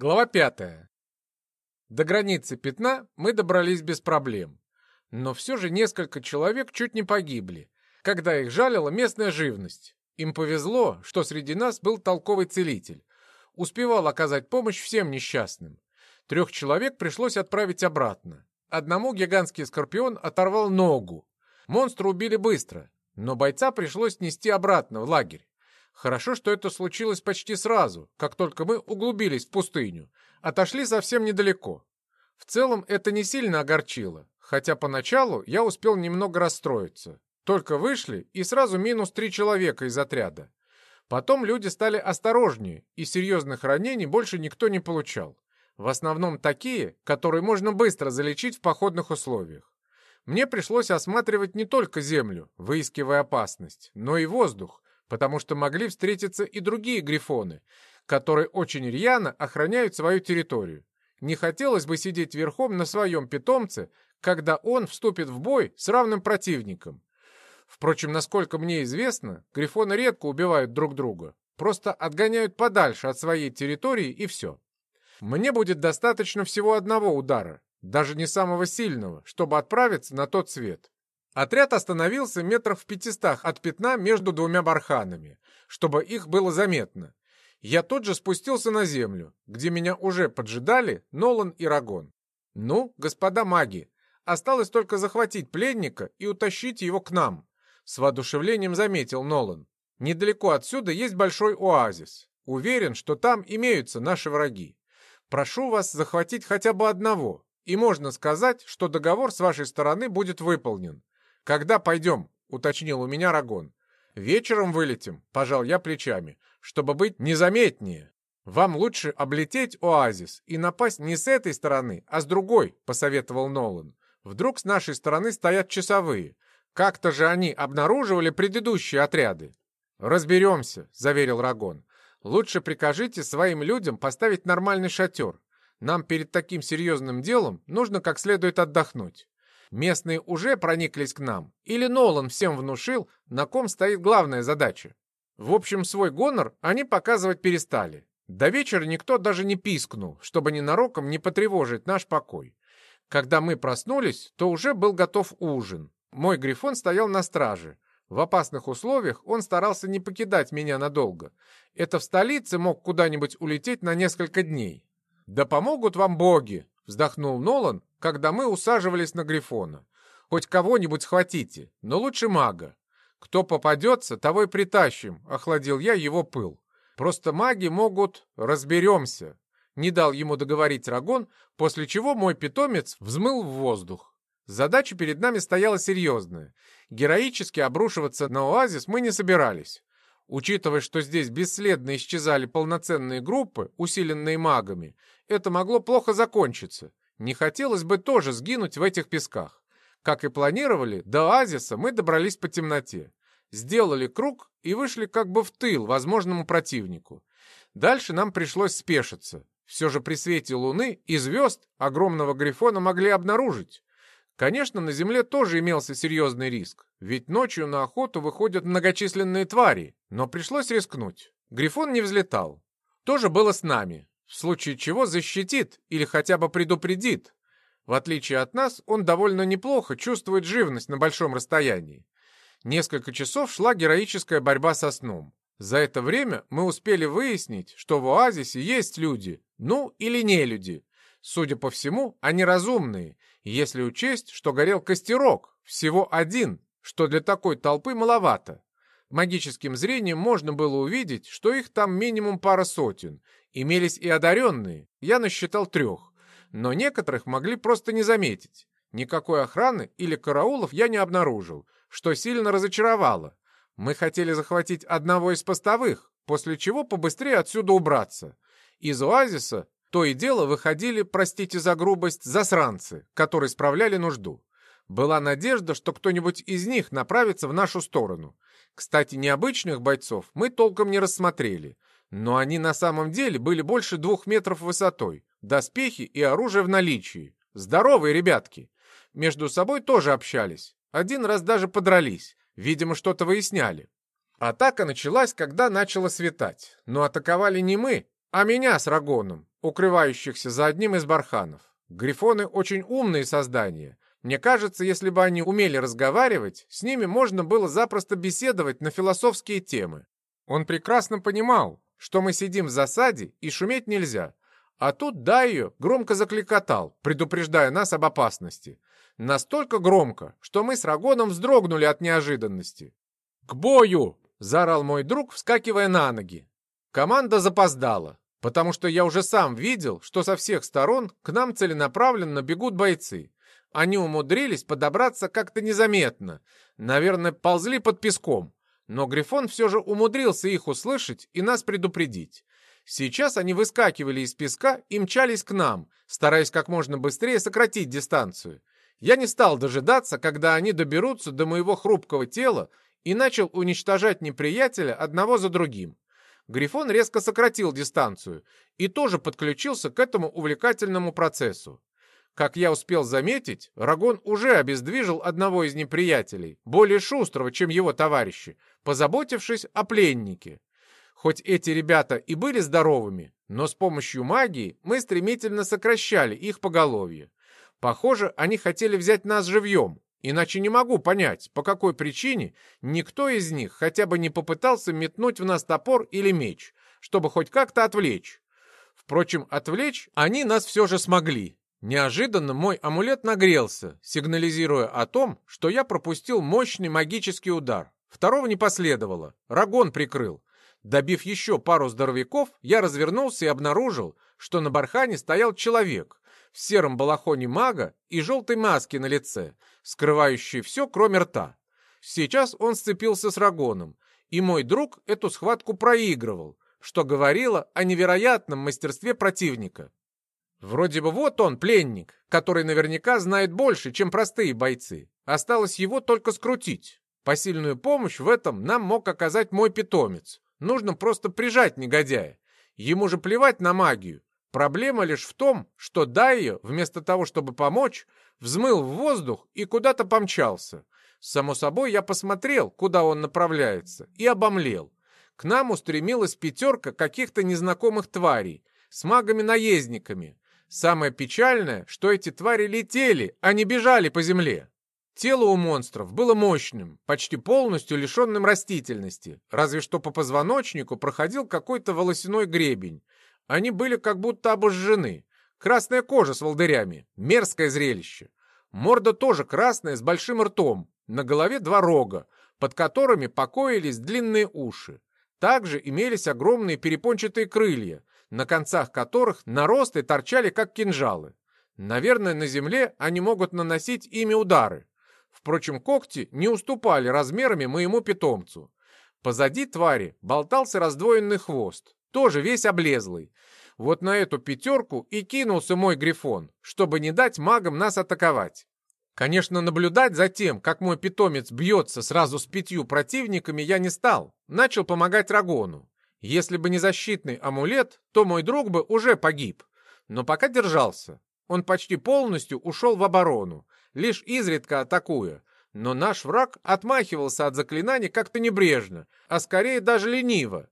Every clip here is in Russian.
Глава пятая. До границы пятна мы добрались без проблем. Но все же несколько человек чуть не погибли, когда их жалила местная живность. Им повезло, что среди нас был толковый целитель. Успевал оказать помощь всем несчастным. Трех человек пришлось отправить обратно. Одному гигантский скорпион оторвал ногу. Монстра убили быстро, но бойца пришлось нести обратно в лагерь. Хорошо, что это случилось почти сразу, как только мы углубились в пустыню. Отошли совсем недалеко. В целом это не сильно огорчило, хотя поначалу я успел немного расстроиться. Только вышли, и сразу минус три человека из отряда. Потом люди стали осторожнее, и серьезных ранений больше никто не получал. В основном такие, которые можно быстро залечить в походных условиях. Мне пришлось осматривать не только землю, выискивая опасность, но и воздух, потому что могли встретиться и другие грифоны, которые очень рьяно охраняют свою территорию. Не хотелось бы сидеть верхом на своем питомце, когда он вступит в бой с равным противником. Впрочем, насколько мне известно, грифоны редко убивают друг друга, просто отгоняют подальше от своей территории и все. Мне будет достаточно всего одного удара, даже не самого сильного, чтобы отправиться на тот свет. Отряд остановился метров в пятистах от пятна между двумя барханами, чтобы их было заметно. Я тут же спустился на землю, где меня уже поджидали Нолан и Рагон. «Ну, господа маги, осталось только захватить пленника и утащить его к нам», с воодушевлением заметил Нолан. «Недалеко отсюда есть большой оазис. Уверен, что там имеются наши враги. Прошу вас захватить хотя бы одного, и можно сказать, что договор с вашей стороны будет выполнен. «Когда пойдем?» — уточнил у меня Рагон. «Вечером вылетим», — пожал я плечами, «чтобы быть незаметнее. Вам лучше облететь оазис и напасть не с этой стороны, а с другой», — посоветовал Нолан. «Вдруг с нашей стороны стоят часовые. Как-то же они обнаруживали предыдущие отряды». «Разберемся», — заверил Рагон. «Лучше прикажите своим людям поставить нормальный шатер. Нам перед таким серьезным делом нужно как следует отдохнуть». Местные уже прониклись к нам? Или Нолан всем внушил, на ком стоит главная задача? В общем, свой гонор они показывать перестали. До вечера никто даже не пискнул, чтобы ненароком не потревожить наш покой. Когда мы проснулись, то уже был готов ужин. Мой грифон стоял на страже. В опасных условиях он старался не покидать меня надолго. Это в столице мог куда-нибудь улететь на несколько дней. «Да помогут вам боги!» — вздохнул Нолан, когда мы усаживались на Грифона. Хоть кого-нибудь схватите, но лучше мага. Кто попадется, того и притащим, охладил я его пыл. Просто маги могут... Разберемся. Не дал ему договорить Рагон, после чего мой питомец взмыл в воздух. Задача перед нами стояла серьезная. Героически обрушиваться на оазис мы не собирались. Учитывая, что здесь бесследно исчезали полноценные группы, усиленные магами, это могло плохо закончиться. Не хотелось бы тоже сгинуть в этих песках. Как и планировали, до оазиса мы добрались по темноте. Сделали круг и вышли как бы в тыл возможному противнику. Дальше нам пришлось спешиться. Все же при свете луны и звезд огромного грифона могли обнаружить. Конечно, на Земле тоже имелся серьезный риск, ведь ночью на охоту выходят многочисленные твари, но пришлось рискнуть. Грифон не взлетал. То же было с нами в случае чего защитит или хотя бы предупредит. В отличие от нас, он довольно неплохо чувствует живность на большом расстоянии. Несколько часов шла героическая борьба со сном. За это время мы успели выяснить, что в оазисе есть люди, ну или не люди. Судя по всему, они разумные, если учесть, что горел костерок, всего один, что для такой толпы маловато. Магическим зрением можно было увидеть, что их там минимум пара сотен, Имелись и одаренные, я насчитал трех, но некоторых могли просто не заметить. Никакой охраны или караулов я не обнаружил, что сильно разочаровало. Мы хотели захватить одного из постовых, после чего побыстрее отсюда убраться. Из оазиса то и дело выходили, простите за грубость, засранцы, которые справляли нужду. Была надежда, что кто-нибудь из них направится в нашу сторону. Кстати, необычных бойцов мы толком не рассмотрели. Но они на самом деле были больше двух метров высотой, доспехи и оружие в наличии. Здоровые ребятки. Между собой тоже общались. Один раз даже подрались. Видимо, что-то выясняли. Атака началась, когда начало светать. Но атаковали не мы, а меня с Рагоном. укрывающихся за одним из барханов. Грифоны очень умные создания. Мне кажется, если бы они умели разговаривать, с ними можно было запросто беседовать на философские темы. Он прекрасно понимал, что мы сидим в засаде и шуметь нельзя. А тут Дайо громко закликотал, предупреждая нас об опасности. Настолько громко, что мы с Рагоном вздрогнули от неожиданности. «К бою!» — заорал мой друг, вскакивая на ноги. Команда запоздала, потому что я уже сам видел, что со всех сторон к нам целенаправленно бегут бойцы. Они умудрились подобраться как-то незаметно, наверное, ползли под песком. Но Грифон все же умудрился их услышать и нас предупредить. Сейчас они выскакивали из песка и мчались к нам, стараясь как можно быстрее сократить дистанцию. Я не стал дожидаться, когда они доберутся до моего хрупкого тела и начал уничтожать неприятеля одного за другим. Грифон резко сократил дистанцию и тоже подключился к этому увлекательному процессу. Как я успел заметить, Рагон уже обездвижил одного из неприятелей, более шустрого, чем его товарищи, позаботившись о пленнике. Хоть эти ребята и были здоровыми, но с помощью магии мы стремительно сокращали их поголовье. Похоже, они хотели взять нас живьем, иначе не могу понять, по какой причине никто из них хотя бы не попытался метнуть в нас топор или меч, чтобы хоть как-то отвлечь. Впрочем, отвлечь они нас все же смогли. Неожиданно мой амулет нагрелся, сигнализируя о том, что я пропустил мощный магический удар. Второго не последовало, Рагон прикрыл. Добив еще пару здоровяков, я развернулся и обнаружил, что на бархане стоял человек, в сером балахоне мага и желтой маске на лице, скрывающей все, кроме рта. Сейчас он сцепился с Рагоном, и мой друг эту схватку проигрывал, что говорило о невероятном мастерстве противника. Вроде бы вот он, пленник, который наверняка знает больше, чем простые бойцы. Осталось его только скрутить. Посильную помощь в этом нам мог оказать мой питомец. Нужно просто прижать негодяя. Ему же плевать на магию. Проблема лишь в том, что Дайо, вместо того, чтобы помочь, взмыл в воздух и куда-то помчался. Само собой, я посмотрел, куда он направляется, и обомлел. К нам устремилась пятерка каких-то незнакомых тварей с магами-наездниками. Самое печальное, что эти твари летели, а не бежали по земле. Тело у монстров было мощным, почти полностью лишенным растительности, разве что по позвоночнику проходил какой-то волосяной гребень, они были как будто обожжены. Красная кожа с волдырями. Мерзкое зрелище. Морда тоже красная, с большим ртом. На голове два рога, под которыми покоились длинные уши. Также имелись огромные перепончатые крылья, на концах которых наросты торчали, как кинжалы. Наверное, на земле они могут наносить ими удары. Впрочем, когти не уступали размерами моему питомцу. Позади твари болтался раздвоенный хвост тоже весь облезлый. Вот на эту пятерку и кинулся мой грифон, чтобы не дать магам нас атаковать. Конечно, наблюдать за тем, как мой питомец бьется сразу с пятью противниками, я не стал. Начал помогать Рагону. Если бы не защитный амулет, то мой друг бы уже погиб. Но пока держался. Он почти полностью ушел в оборону, лишь изредка атакуя. Но наш враг отмахивался от заклинаний как-то небрежно, а скорее даже лениво,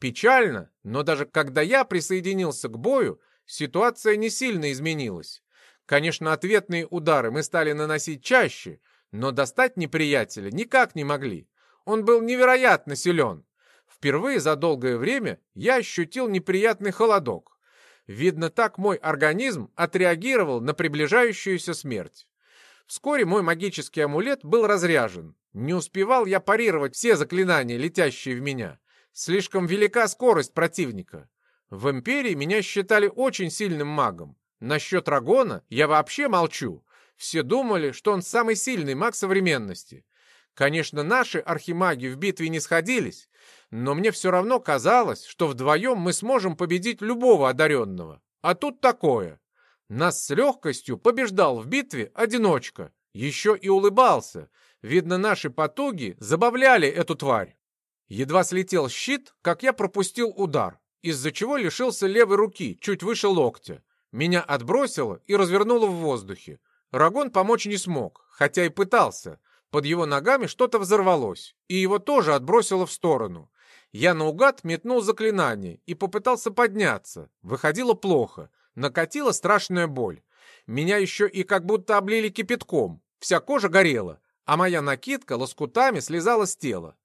Печально, но даже когда я присоединился к бою, ситуация не сильно изменилась. Конечно, ответные удары мы стали наносить чаще, но достать неприятеля никак не могли. Он был невероятно силен. Впервые за долгое время я ощутил неприятный холодок. Видно, так мой организм отреагировал на приближающуюся смерть. Вскоре мой магический амулет был разряжен. Не успевал я парировать все заклинания, летящие в меня. Слишком велика скорость противника. В Империи меня считали очень сильным магом. Насчет Рагона я вообще молчу. Все думали, что он самый сильный маг современности. Конечно, наши архимаги в битве не сходились, но мне все равно казалось, что вдвоем мы сможем победить любого одаренного. А тут такое. Нас с легкостью побеждал в битве одиночка. Еще и улыбался. Видно, наши потуги забавляли эту тварь. Едва слетел щит, как я пропустил удар, из-за чего лишился левой руки, чуть выше локтя. Меня отбросило и развернуло в воздухе. Рагон помочь не смог, хотя и пытался. Под его ногами что-то взорвалось, и его тоже отбросило в сторону. Я наугад метнул заклинание и попытался подняться. Выходило плохо. Накатила страшная боль. Меня еще и как будто облили кипятком. Вся кожа горела, а моя накидка лоскутами слезала с тела.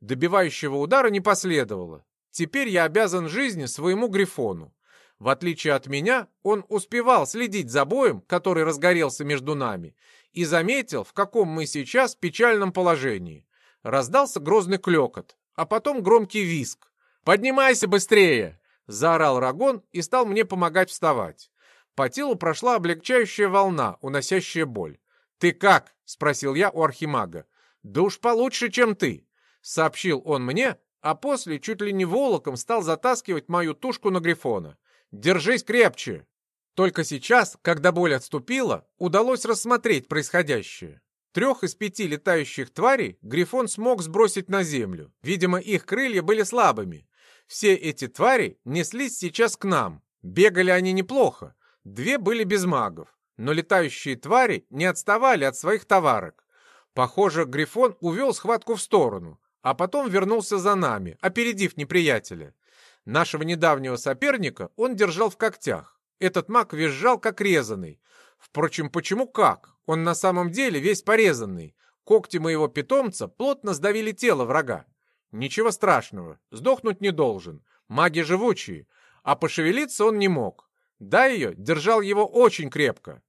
Добивающего удара не последовало. Теперь я обязан жизни своему Грифону. В отличие от меня, он успевал следить за боем, который разгорелся между нами, и заметил, в каком мы сейчас печальном положении. Раздался грозный клекот, а потом громкий виск. «Поднимайся быстрее!» — заорал Рагон и стал мне помогать вставать. По телу прошла облегчающая волна, уносящая боль. «Ты как?» — спросил я у архимага. «Да уж получше, чем ты», — сообщил он мне, а после чуть ли не волоком стал затаскивать мою тушку на Грифона. Держись крепче!» Только сейчас, когда боль отступила, удалось рассмотреть происходящее. Трех из пяти летающих тварей Грифон смог сбросить на землю. Видимо, их крылья были слабыми. Все эти твари неслись сейчас к нам. Бегали они неплохо. Две были без магов. Но летающие твари не отставали от своих товарок. Похоже, Грифон увел схватку в сторону, а потом вернулся за нами, опередив неприятеля. Нашего недавнего соперника он держал в когтях. Этот маг визжал, как резанный. Впрочем, почему как? Он на самом деле весь порезанный. Когти моего питомца плотно сдавили тело врага. Ничего страшного, сдохнуть не должен. Маги живучие, а пошевелиться он не мог. Да ее держал его очень крепко.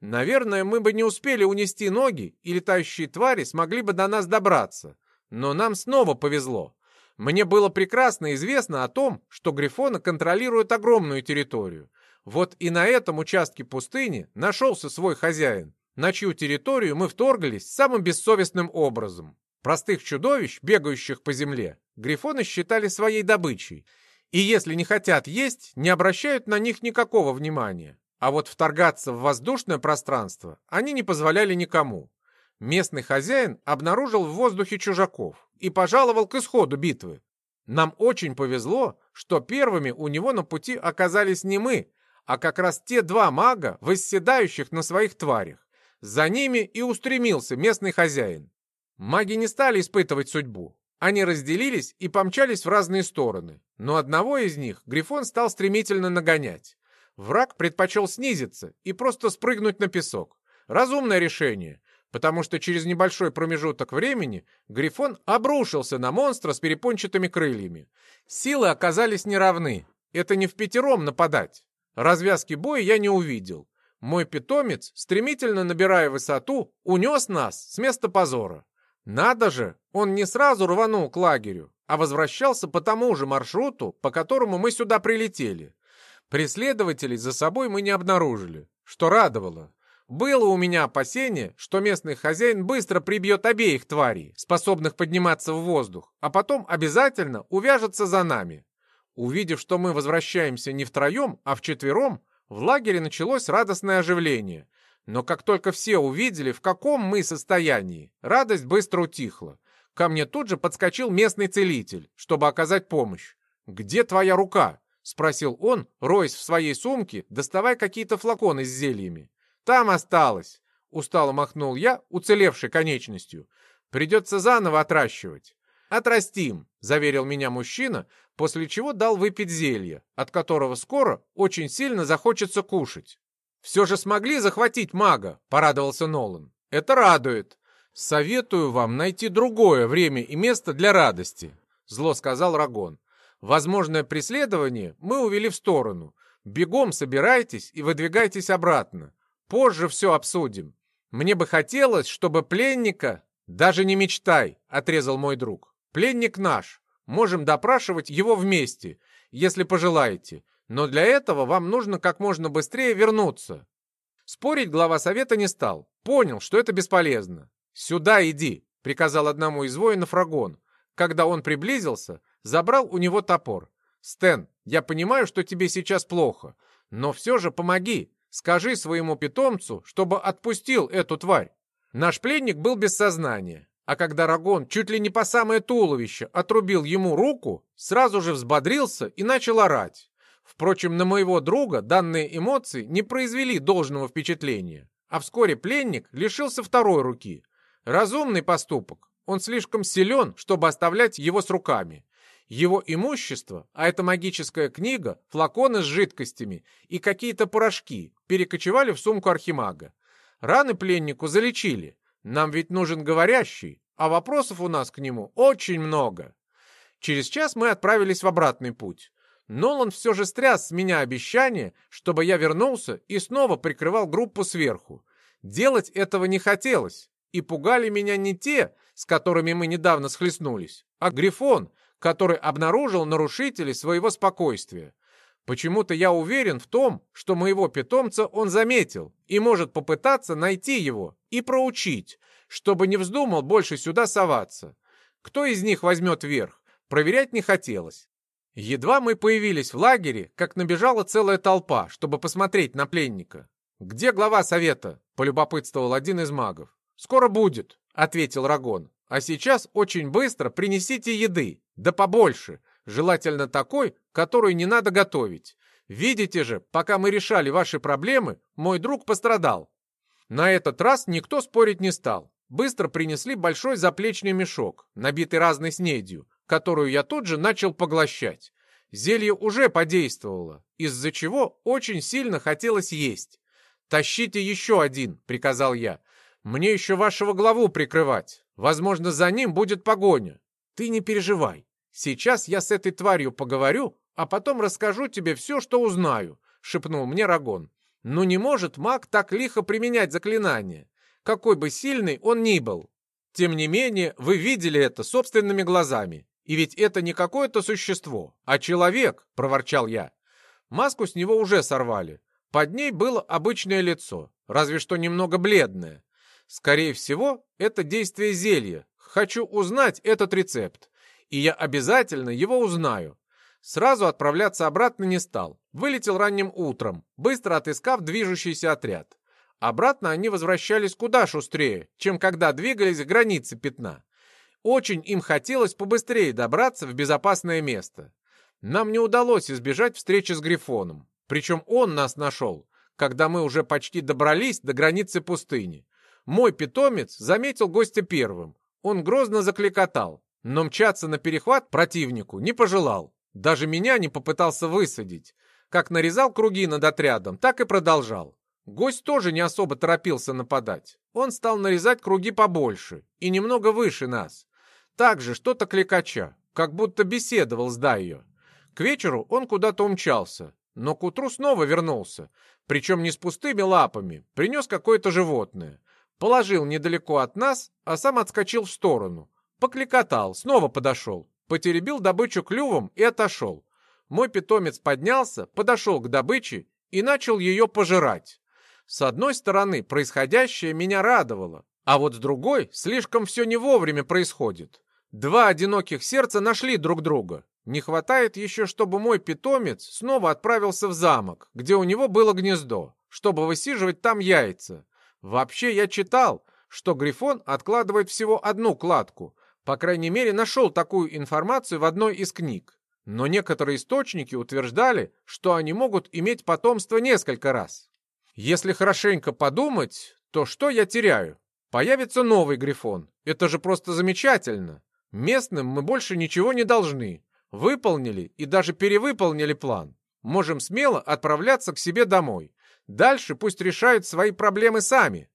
Наверное, мы бы не успели унести ноги, и летающие твари смогли бы до нас добраться. Но нам снова повезло. Мне было прекрасно известно о том, что грифоны контролируют огромную территорию. Вот и на этом участке пустыни нашелся свой хозяин, на чью территорию мы вторглись самым бессовестным образом. Простых чудовищ, бегающих по земле, грифоны считали своей добычей, и если не хотят есть, не обращают на них никакого внимания. А вот вторгаться в воздушное пространство они не позволяли никому. Местный хозяин обнаружил в воздухе чужаков и пожаловал к исходу битвы. Нам очень повезло, что первыми у него на пути оказались не мы, а как раз те два мага, восседающих на своих тварях. За ними и устремился местный хозяин. Маги не стали испытывать судьбу. Они разделились и помчались в разные стороны, но одного из них Грифон стал стремительно нагонять. Враг предпочел снизиться и просто спрыгнуть на песок. Разумное решение, потому что через небольшой промежуток времени Грифон обрушился на монстра с перепончатыми крыльями. Силы оказались неравны. Это не в пятером нападать. Развязки боя я не увидел. Мой питомец, стремительно набирая высоту, унес нас с места позора. Надо же, он не сразу рванул к лагерю, а возвращался по тому же маршруту, по которому мы сюда прилетели. Преследователей за собой мы не обнаружили, что радовало. Было у меня опасение, что местный хозяин быстро прибьет обеих тварей, способных подниматься в воздух, а потом обязательно увяжется за нами. Увидев, что мы возвращаемся не втроем, а вчетвером, в лагере началось радостное оживление. Но как только все увидели, в каком мы состоянии, радость быстро утихла. Ко мне тут же подскочил местный целитель, чтобы оказать помощь. «Где твоя рука?» — спросил он, роясь в своей сумке, доставая какие-то флаконы с зельями. Там осталось. Устало махнул я, уцелевшей конечностью. Придется заново отращивать. Отрастим, заверил меня мужчина, после чего дал выпить зелье, от которого скоро очень сильно захочется кушать. Все же смогли захватить мага, порадовался Нолан. Это радует. Советую вам найти другое время и место для радости, зло сказал Рагон. Возможное преследование мы увели в сторону. Бегом собирайтесь и выдвигайтесь обратно. Позже все обсудим. Мне бы хотелось, чтобы пленника... Даже не мечтай, отрезал мой друг. Пленник наш. Можем допрашивать его вместе, если пожелаете. Но для этого вам нужно как можно быстрее вернуться. Спорить глава совета не стал. Понял, что это бесполезно. «Сюда иди», — приказал одному из воинов Рагон. Когда он приблизился, забрал у него топор. «Стэн, я понимаю, что тебе сейчас плохо, но все же помоги. Скажи своему питомцу, чтобы отпустил эту тварь. Наш пленник был без сознания, а когда Рагон чуть ли не по самое туловище отрубил ему руку, сразу же взбодрился и начал орать. Впрочем, на моего друга данные эмоции не произвели должного впечатления, а вскоре пленник лишился второй руки. Разумный поступок. Он слишком силен, чтобы оставлять его с руками. Его имущество, а это магическая книга, флаконы с жидкостями и какие-то порошки, перекочевали в сумку архимага. Раны пленнику залечили. Нам ведь нужен говорящий, а вопросов у нас к нему очень много. Через час мы отправились в обратный путь. Нолан все же стряс с меня обещание, чтобы я вернулся и снова прикрывал группу сверху. Делать этого не хотелось, и пугали меня не те, с которыми мы недавно схлестнулись, а Грифон, который обнаружил нарушителей своего спокойствия. Почему-то я уверен в том, что моего питомца он заметил и может попытаться найти его и проучить, чтобы не вздумал больше сюда соваться. Кто из них возьмет верх, проверять не хотелось. Едва мы появились в лагере, как набежала целая толпа, чтобы посмотреть на пленника. «Где глава совета?» — полюбопытствовал один из магов. «Скоро будет», — ответил Рагон. «А сейчас очень быстро принесите еды, да побольше, желательно такой, которую не надо готовить. Видите же, пока мы решали ваши проблемы, мой друг пострадал». На этот раз никто спорить не стал. Быстро принесли большой заплечный мешок, набитый разной снедью, которую я тут же начал поглощать. Зелье уже подействовало, из-за чего очень сильно хотелось есть. «Тащите еще один», — приказал я. «Мне еще вашего главу прикрывать. Возможно, за ним будет погоня. Ты не переживай. Сейчас я с этой тварью поговорю, а потом расскажу тебе все, что узнаю», — шепнул мне Рагон. «Ну не может маг так лихо применять заклинание, какой бы сильный он ни был. Тем не менее, вы видели это собственными глазами. И ведь это не какое-то существо, а человек», — проворчал я. Маску с него уже сорвали. Под ней было обычное лицо, разве что немного бледное. Скорее всего, это действие зелья. Хочу узнать этот рецепт. И я обязательно его узнаю. Сразу отправляться обратно не стал. Вылетел ранним утром, быстро отыскав движущийся отряд. Обратно они возвращались куда шустрее, чем когда двигались к границе пятна. Очень им хотелось побыстрее добраться в безопасное место. Нам не удалось избежать встречи с Грифоном. Причем он нас нашел, когда мы уже почти добрались до границы пустыни. Мой питомец заметил гостя первым. Он грозно закликотал, но мчаться на перехват противнику не пожелал. Даже меня не попытался высадить. Как нарезал круги над отрядом, так и продолжал. Гость тоже не особо торопился нападать. Он стал нарезать круги побольше и немного выше нас. Также что-то кликача, как будто беседовал с Дайо. К вечеру он куда-то умчался, но к утру снова вернулся, причем не с пустыми лапами, принес какое-то животное. Положил недалеко от нас, а сам отскочил в сторону. Покликотал, снова подошел, потеребил добычу клювом и отошел. Мой питомец поднялся, подошел к добыче и начал ее пожирать. С одной стороны, происходящее меня радовало, а вот с другой, слишком все не вовремя происходит. Два одиноких сердца нашли друг друга, не хватает еще, чтобы мой питомец снова отправился в замок, где у него было гнездо, чтобы высиживать там яйца. Вообще я читал, что Грифон откладывает всего одну кладку. По крайней мере, нашел такую информацию в одной из книг. Но некоторые источники утверждали, что они могут иметь потомство несколько раз. Если хорошенько подумать, то что я теряю? Появится новый Грифон. Это же просто замечательно. Местным мы больше ничего не должны. Выполнили и даже перевыполнили план. Можем смело отправляться к себе домой. Дальше пусть решают свои проблемы сами.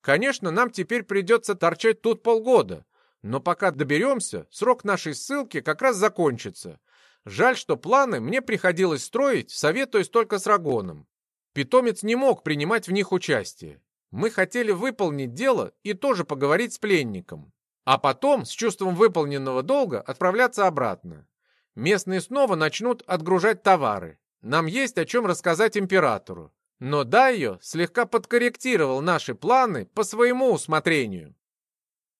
Конечно, нам теперь придется торчать тут полгода, но пока доберемся, срок нашей ссылки как раз закончится. Жаль, что планы мне приходилось строить, советуясь только с Рагоном. Питомец не мог принимать в них участие. Мы хотели выполнить дело и тоже поговорить с пленником. А потом, с чувством выполненного долга, отправляться обратно. Местные снова начнут отгружать товары. Нам есть о чем рассказать императору. Но Дайо слегка подкорректировал наши планы по своему усмотрению.